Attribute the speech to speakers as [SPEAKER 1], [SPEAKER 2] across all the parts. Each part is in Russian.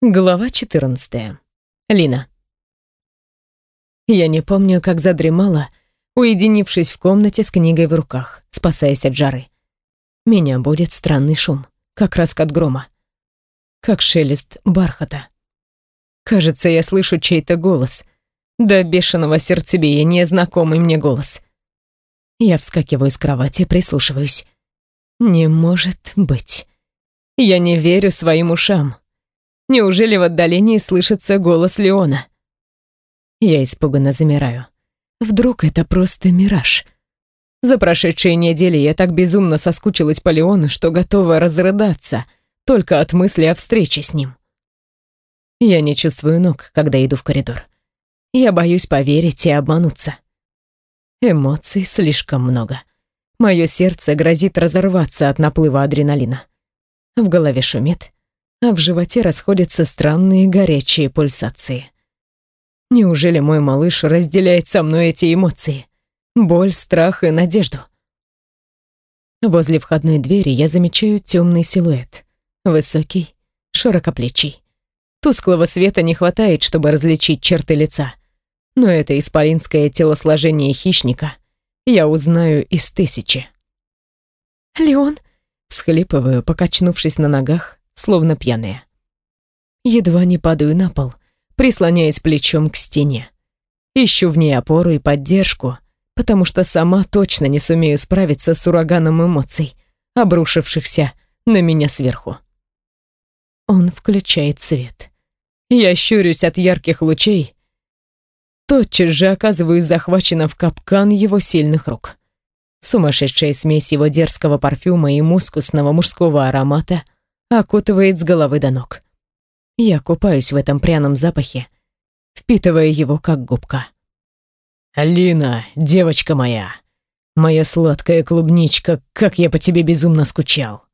[SPEAKER 1] Глава 14. Лина. Я не помню, как задремала, уединившись в комнате с книгой в руках, спасаясь от жары. Меня будет странный шум, как раскат грома, как шелест бархата. Кажется, я слышу чей-то голос, до бешеного сердцебиения знакомый мне голос. Я вскакиваю с кровати, прислушиваюсь. Не может быть. Я не верю своим ушам. Неужели в отдалении слышится голос Леона? Я испуганно замираю. Вдруг это просто мираж? За прошедшие недели я так безумно соскучилась по Леону, что готова разрыдаться только от мысли о встрече с ним. Я не чувствую ног, когда иду в коридор. Я боюсь поверить и обмануться. Эмоций слишком много. Мое сердце грозит разорваться от наплыва адреналина. В голове шумит, а в животе расходятся странные горячие пульсации. Неужели мой малыш разделяет со мной эти эмоции? Боль, страх и надежду. Возле входной двери я замечаю темный силуэт. Высокий, широкоплечий. Тусклого света не хватает, чтобы различить черты лица. Но это исполинское телосложение хищника я узнаю из тысячи. «Леон!» — всхлипываю, покачнувшись на ногах, словно пьяные. Едва не падаю на пол, прислоняясь плечом к стене. Ищу в ней опору и поддержку, потому что сама точно не сумею справиться с ураганом эмоций, обрушившихся на меня сверху. Он включает свет. Я щурюсь от ярких лучей, тотчас же оказываюсь захвачена в капкан его сильных рук. Сумасшедшая смесь его дерзкого парфюма и мускусного мужского аромата — окутывает с головы до ног. Я купаюсь в этом пряном запахе, впитывая его как губка. «Алина, девочка моя, моя сладкая клубничка, как я по тебе безумно скучал!»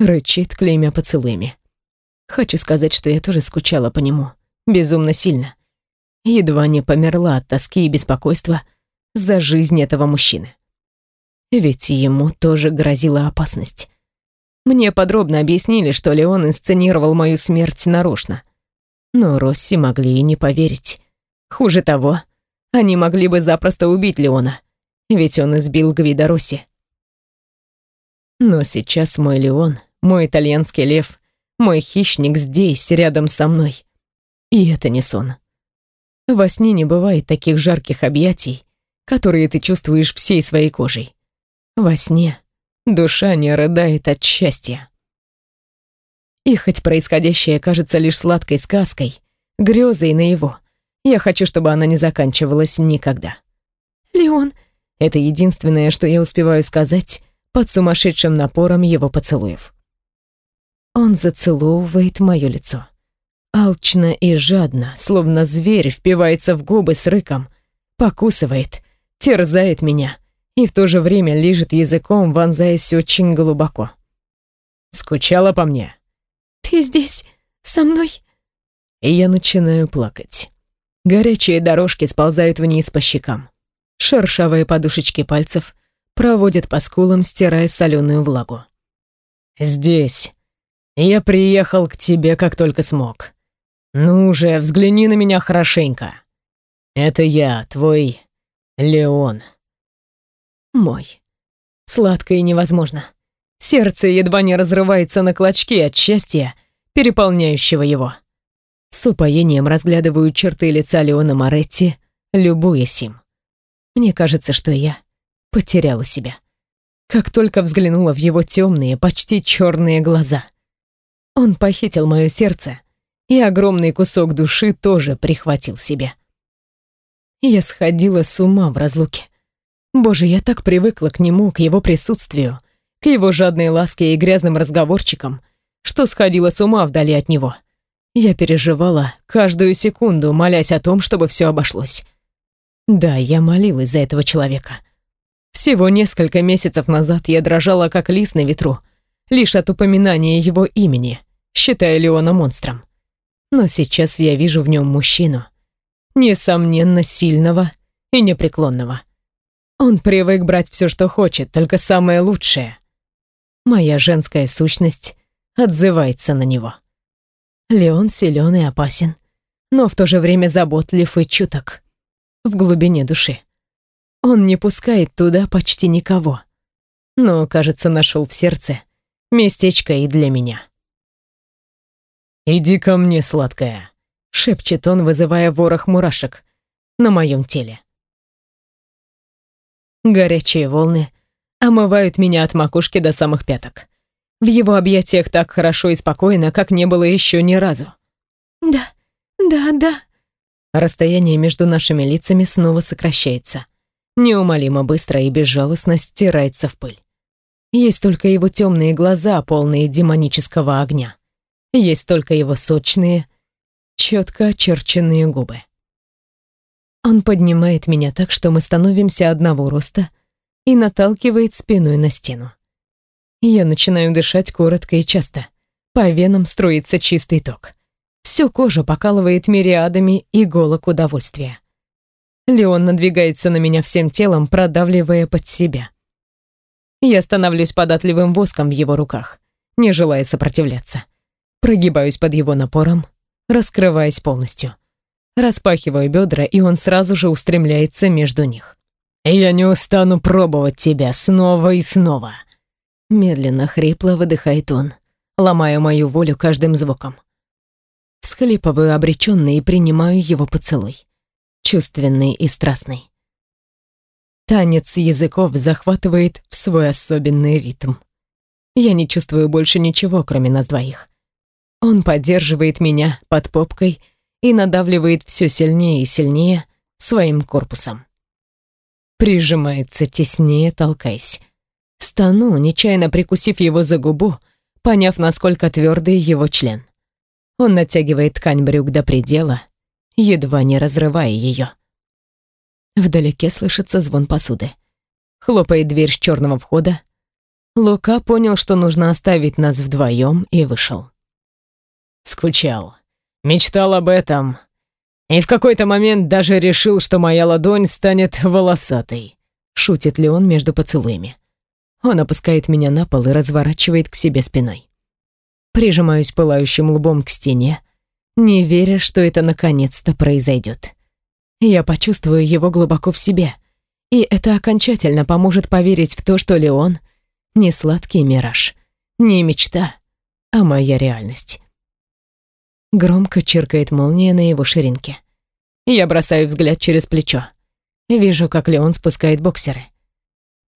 [SPEAKER 1] Рычит, клеймя поцелуями. Хочу сказать, что я тоже скучала по нему. Безумно сильно. Едва не померла от тоски и беспокойства за жизнь этого мужчины. Ведь ему тоже грозила опасность. Мне подробно объяснили, что Леон инсценировал мою смерть нарочно. Но Росси могли и не поверить. Хуже того, они могли бы запросто убить Леона, ведь он избил Гвида Росси. Но сейчас мой Леон, мой итальянский лев, мой хищник здесь, рядом со мной. И это не сон. Во сне не бывает таких жарких объятий, которые ты чувствуешь всей своей кожей. Во сне Душа не рыдает от счастья. И хоть происходящее кажется лишь сладкой сказкой, грезой на его, я хочу, чтобы она не заканчивалась никогда. «Леон!» — это единственное, что я успеваю сказать под сумасшедшим напором его поцелуев. Он зацеловывает мое лицо. Алчно и жадно, словно зверь, впивается в губы с рыком, покусывает, терзает меня — и в то же время лижет языком, вонзаясь очень глубоко. «Скучала по мне?» «Ты здесь, со мной?» И я начинаю плакать. Горячие дорожки сползают вниз по щекам. Шершавые подушечки пальцев проводят по скулам, стирая соленую влагу. «Здесь. Я приехал к тебе, как только смог. Ну же, взгляни на меня хорошенько. Это я, твой Леон» мой. Сладко и невозможно. Сердце едва не разрывается на клочки от счастья, переполняющего его. С упоением разглядываю черты лица Леона Моретти, любуясь им. Мне кажется, что я потеряла себя. Как только взглянула в его темные, почти черные глаза. Он похитил мое сердце, и огромный кусок души тоже прихватил себе. Я сходила с ума в разлуке. Боже, я так привыкла к нему, к его присутствию, к его жадной ласке и грязным разговорчикам, что сходила с ума вдали от него. Я переживала каждую секунду, молясь о том, чтобы все обошлось. Да, я молилась за этого человека. Всего несколько месяцев назад я дрожала, как лист на ветру, лишь от упоминания его имени, считая Леона монстром. Но сейчас я вижу в нем мужчину, несомненно сильного и непреклонного. Он привык брать все, что хочет, только самое лучшее. Моя женская сущность отзывается на него. Леон силен и опасен, но в то же время заботлив и чуток. В глубине души. Он не пускает туда почти никого. Но, кажется, нашел в сердце местечко и для меня.
[SPEAKER 2] «Иди ко мне, сладкая», — шепчет он, вызывая ворох мурашек на моем теле.
[SPEAKER 1] Горячие волны омывают меня от макушки до самых пяток. В его объятиях так хорошо и спокойно, как не было еще ни разу. «Да, да, да». Расстояние между нашими лицами снова сокращается. Неумолимо быстро и безжалостно стирается в пыль. Есть только его темные глаза, полные демонического огня. Есть только его сочные, четко очерченные губы. Он поднимает меня так, что мы становимся одного роста и наталкивает спиной на стену. Я начинаю дышать коротко и часто. По венам струится чистый ток. Всю кожу покалывает мириадами иголок удовольствия. Леон надвигается на меня всем телом, продавливая под себя. Я становлюсь податливым воском в его руках, не желая сопротивляться. Прогибаюсь под его напором, раскрываясь полностью распахиваю бедра, и он сразу же устремляется между них.
[SPEAKER 2] «Я не устану пробовать тебя снова и снова!»
[SPEAKER 1] Медленно, хрипло выдыхает он, ломая мою волю каждым звуком. Всхлипываю обреченно и принимаю его поцелуй. Чувственный и страстный. Танец языков захватывает в свой особенный ритм. Я не чувствую больше ничего, кроме нас двоих. Он поддерживает меня под попкой — и надавливает все сильнее и сильнее своим корпусом. Прижимается теснее, толкаясь. Стану, нечаянно прикусив его за губу, поняв, насколько твердый его член. Он натягивает ткань брюк до предела, едва не разрывая ее. Вдалеке слышится звон посуды. Хлопает дверь с черного входа. Лука понял, что нужно оставить нас вдвоем, и вышел.
[SPEAKER 2] «Скучал», Мечтал об этом. И в какой-то момент даже решил, что моя ладонь станет волосатой.
[SPEAKER 1] Шутит ли он между поцелуями? Он опускает меня на пол и разворачивает к себе спиной. Прижимаюсь пылающим лбом к стене, не веря, что это наконец-то произойдет. Я почувствую его глубоко в себе, и это окончательно поможет поверить в то, что Леон — не сладкий мираж, не мечта, а моя реальность. Громко чиркает молния на его ширинке. Я бросаю взгляд через плечо. Вижу, как Леон спускает боксеры.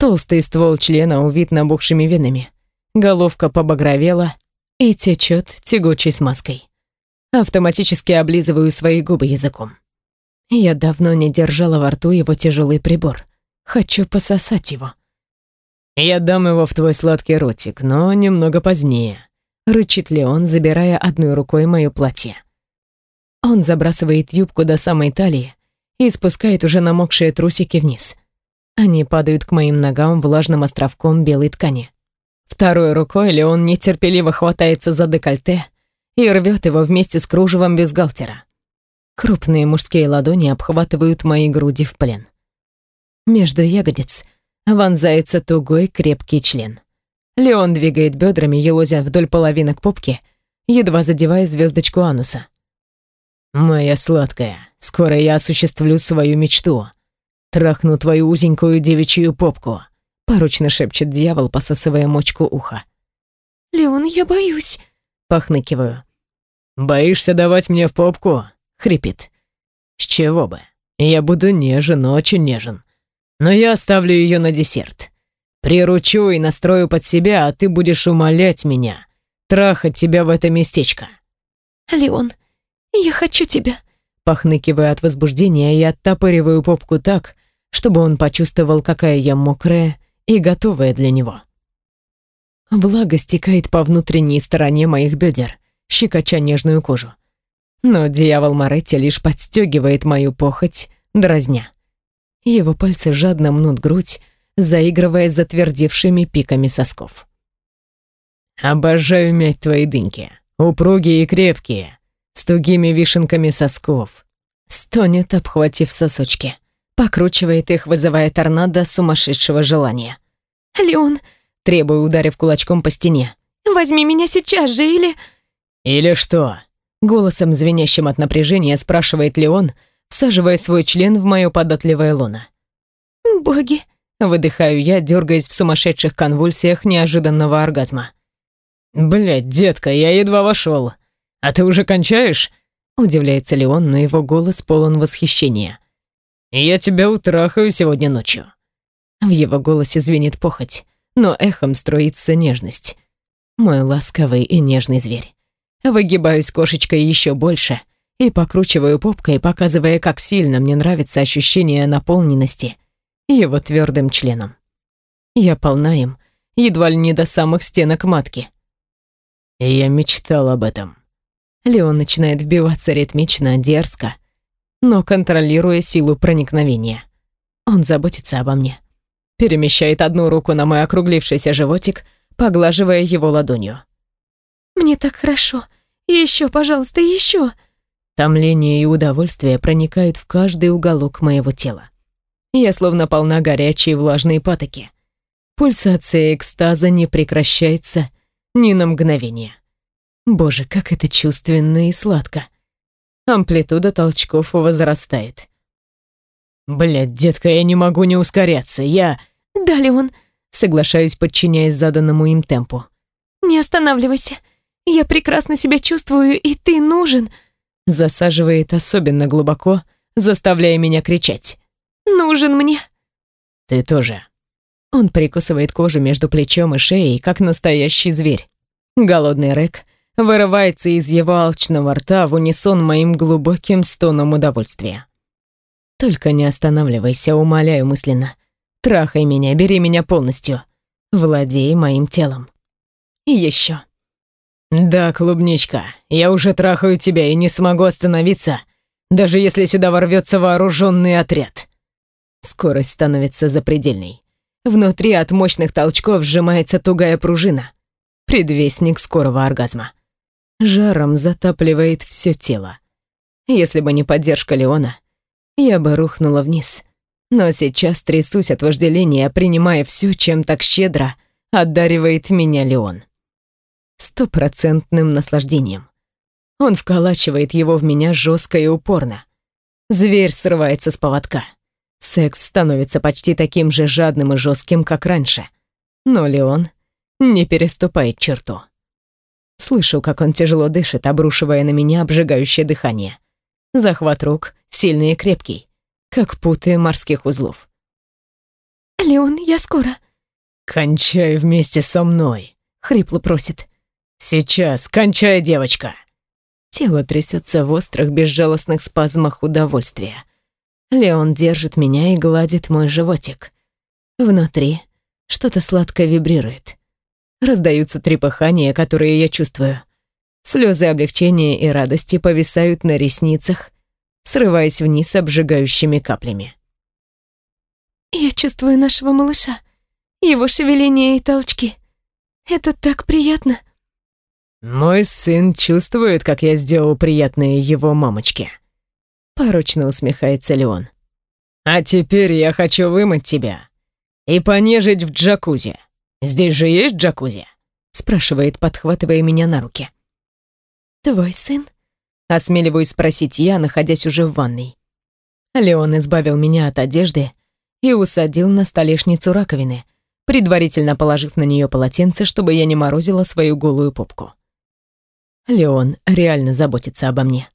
[SPEAKER 1] Толстый ствол члена увит набухшими венами. Головка побагровела и течет тягучей смазкой. Автоматически облизываю свои губы языком. Я давно не держала во рту его тяжелый прибор. Хочу пососать его.
[SPEAKER 2] Я дам его в твой сладкий ротик, но немного позднее
[SPEAKER 1] рычит Леон, забирая одной рукой моё платье. Он забрасывает юбку до самой талии и спускает уже намокшие трусики вниз. Они падают к моим ногам влажным островком белой ткани. Второй рукой Леон нетерпеливо хватается за декольте и рвет его вместе с кружевом бюстгальтера. Крупные мужские ладони обхватывают мои груди в плен. Между ягодиц вонзается тугой крепкий член. Леон двигает бедрами, елозя вдоль половинок попки, едва задевая звездочку ануса.
[SPEAKER 2] «Моя сладкая, скоро я осуществлю свою мечту. Трахну твою узенькую девичью попку», —
[SPEAKER 1] порочно шепчет дьявол, посасывая мочку уха.
[SPEAKER 3] «Леон, я боюсь», —
[SPEAKER 1] похныкиваю.
[SPEAKER 2] «Боишься давать мне в попку?» — хрипит. «С чего бы? Я буду нежен, очень нежен. Но я оставлю ее на десерт. Приручу и настрою под себя, а ты будешь умолять меня, трахать тебя в это местечко.
[SPEAKER 3] Леон, я хочу тебя.
[SPEAKER 1] Похныкивая от возбуждения, я оттопыриваю попку так, чтобы он почувствовал, какая я мокрая и готовая для него. Влага стекает по внутренней стороне моих бедер, щекоча нежную кожу. Но дьявол Моретти лишь подстегивает мою похоть, дразня. Его пальцы жадно мнут грудь, заигрывая затвердевшими пиками сосков.
[SPEAKER 2] «Обожаю мять твои дыньки, упругие и крепкие, с тугими вишенками сосков»,
[SPEAKER 1] стонет, обхватив сосочки. Покручивает их, вызывая торнадо сумасшедшего желания.
[SPEAKER 3] «Леон!»
[SPEAKER 1] требую, ударив кулачком по стене.
[SPEAKER 3] «Возьми меня сейчас же, или...»
[SPEAKER 2] «Или что?»
[SPEAKER 1] Голосом, звенящим от напряжения, спрашивает Леон, всаживая свой член в мое податливое лоно.
[SPEAKER 3] «Боги!»
[SPEAKER 1] — выдыхаю я, дергаясь в сумасшедших конвульсиях неожиданного оргазма.
[SPEAKER 2] «Блядь, детка, я едва вошел. А ты уже кончаешь?»
[SPEAKER 1] Удивляется Леон, но его голос полон восхищения.
[SPEAKER 2] «Я тебя утрахаю сегодня ночью».
[SPEAKER 1] В его голосе звенит похоть, но эхом строится нежность. Мой ласковый и нежный зверь. Выгибаюсь кошечкой еще больше и покручиваю попкой, показывая, как сильно мне нравится ощущение наполненности его твердым членом. Я полна им, едва ли не до самых стенок матки.
[SPEAKER 2] Я мечтал об этом.
[SPEAKER 1] Леон начинает вбиваться ритмично, дерзко, но контролируя силу проникновения. Он заботится обо мне. Перемещает одну руку на мой округлившийся животик, поглаживая его ладонью.
[SPEAKER 3] «Мне так хорошо. Еще, пожалуйста, еще!»
[SPEAKER 1] Томление и удовольствие проникают в каждый уголок моего тела. Я словно полна горячей влажной патоки. Пульсация экстаза не прекращается ни на мгновение. Боже, как это чувственно и сладко. Амплитуда толчков возрастает.
[SPEAKER 2] Блядь, детка, я не могу не ускоряться. Я...
[SPEAKER 3] Да, Леон.
[SPEAKER 1] Соглашаюсь, подчиняясь заданному им темпу.
[SPEAKER 3] Не останавливайся. Я прекрасно себя чувствую, и ты нужен.
[SPEAKER 1] Засаживает особенно глубоко, заставляя меня кричать.
[SPEAKER 3] Нужен мне.
[SPEAKER 2] Ты тоже.
[SPEAKER 1] Он прикусывает кожу между плечом и шеей, как настоящий зверь. Голодный рэк вырывается из его алчного рта в унисон моим глубоким стоном удовольствия. Только не останавливайся, умоляю мысленно. Трахай меня, бери меня полностью. Владей моим телом. И еще.
[SPEAKER 2] Да, клубничка, я уже трахаю тебя и не смогу остановиться, даже если сюда ворвется вооруженный отряд.
[SPEAKER 1] Скорость становится запредельной. Внутри от мощных толчков сжимается тугая пружина. Предвестник скорого оргазма жаром затапливает все тело. Если бы не поддержка Леона, я бы рухнула вниз. Но сейчас трясусь от вожделения, принимая все, чем так щедро одаривает меня Леон. Стопроцентным наслаждением. Он вколачивает его в меня жестко и упорно. Зверь срывается с поводка. Секс становится почти таким же жадным и жестким, как раньше. Но Леон не переступает черту. Слышу, как он тяжело дышит, обрушивая на меня обжигающее дыхание. Захват рук сильный и крепкий, как путы морских узлов.
[SPEAKER 3] «Леон, я скоро».
[SPEAKER 2] «Кончай вместе со мной», —
[SPEAKER 1] хрипло просит.
[SPEAKER 2] «Сейчас, кончай, девочка».
[SPEAKER 1] Тело трясется в острых, безжалостных спазмах удовольствия. Леон держит меня и гладит мой животик. Внутри что-то сладко вибрирует. Раздаются трепыхания, которые я чувствую. Слезы облегчения и радости повисают на ресницах, срываясь вниз обжигающими каплями.
[SPEAKER 3] «Я чувствую нашего малыша, его шевеление и толчки. Это так приятно».
[SPEAKER 2] «Мой сын чувствует, как я сделал приятное его мамочке», —
[SPEAKER 1] порочно усмехается Леон.
[SPEAKER 2] «А теперь я хочу вымыть тебя и понежить в джакузи. Здесь же есть джакузи?»
[SPEAKER 1] спрашивает, подхватывая меня на руки.
[SPEAKER 3] «Твой сын?»
[SPEAKER 1] Осмеливаюсь спросить я, находясь уже в ванной. Леон избавил меня от одежды и усадил на столешницу раковины, предварительно положив на нее полотенце, чтобы я не морозила свою голую попку. Леон реально заботится обо мне.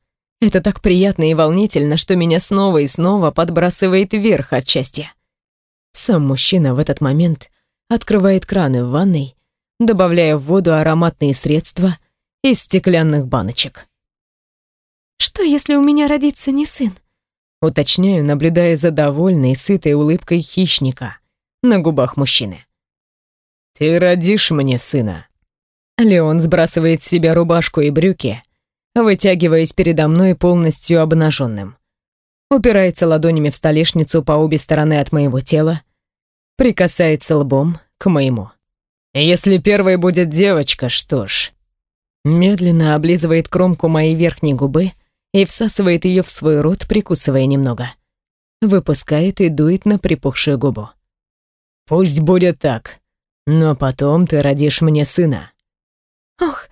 [SPEAKER 1] Это так приятно и волнительно, что меня снова и снова подбрасывает вверх от счастья. Сам мужчина в этот момент открывает краны в ванной, добавляя в воду ароматные средства из стеклянных баночек.
[SPEAKER 3] «Что, если у меня родится не сын?»
[SPEAKER 1] Уточняю, наблюдая за довольной, сытой улыбкой хищника на губах мужчины.
[SPEAKER 2] «Ты родишь мне сына».
[SPEAKER 1] Леон сбрасывает с себя рубашку и брюки, вытягиваясь передо мной полностью обнаженным. Упирается ладонями в столешницу по обе стороны от моего тела, прикасается лбом к моему.
[SPEAKER 2] Если первой будет девочка, что ж.
[SPEAKER 1] Медленно облизывает кромку моей верхней губы и всасывает ее в свой рот, прикусывая немного. Выпускает и дует на припухшую губу.
[SPEAKER 2] Пусть будет так, но потом ты родишь мне сына.
[SPEAKER 3] Ох,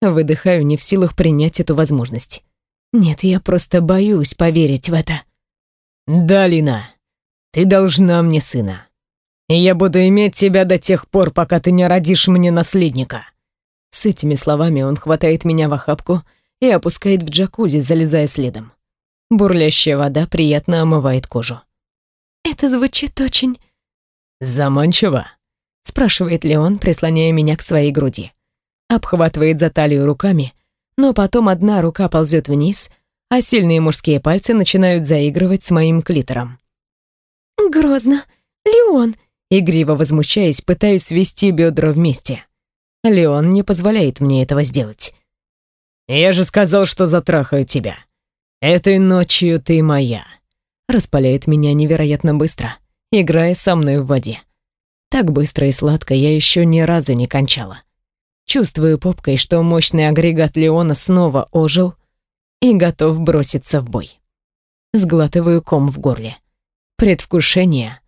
[SPEAKER 1] Выдыхаю, не в силах принять эту возможность. Нет, я просто боюсь поверить в это.
[SPEAKER 2] Да, Лина, ты должна мне сына. И я буду иметь тебя до тех пор, пока ты не родишь мне наследника.
[SPEAKER 1] С этими словами он хватает меня в охапку и опускает в джакузи, залезая следом. Бурлящая вода приятно омывает кожу.
[SPEAKER 3] Это звучит очень...
[SPEAKER 2] Заманчиво?
[SPEAKER 1] Спрашивает Леон, прислоняя меня к своей груди. Обхватывает за талию руками, но потом одна рука ползет вниз, а сильные мужские пальцы начинают заигрывать с моим клитором.
[SPEAKER 3] «Грозно! Леон!»
[SPEAKER 1] Игриво возмущаясь, пытаюсь свести бедра вместе. Леон не позволяет мне этого сделать.
[SPEAKER 2] «Я же сказал, что затрахаю тебя. Этой ночью ты моя».
[SPEAKER 1] Распаляет меня невероятно быстро, играя со мной в воде. Так быстро и сладко я еще ни разу не кончала. Чувствую попкой, что мощный агрегат Леона снова ожил и готов броситься в бой. Сглатываю ком в горле. Предвкушение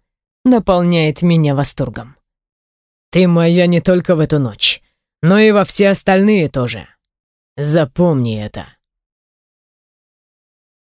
[SPEAKER 1] наполняет меня восторгом.
[SPEAKER 2] Ты моя не только в эту ночь, но и во все остальные тоже. Запомни это.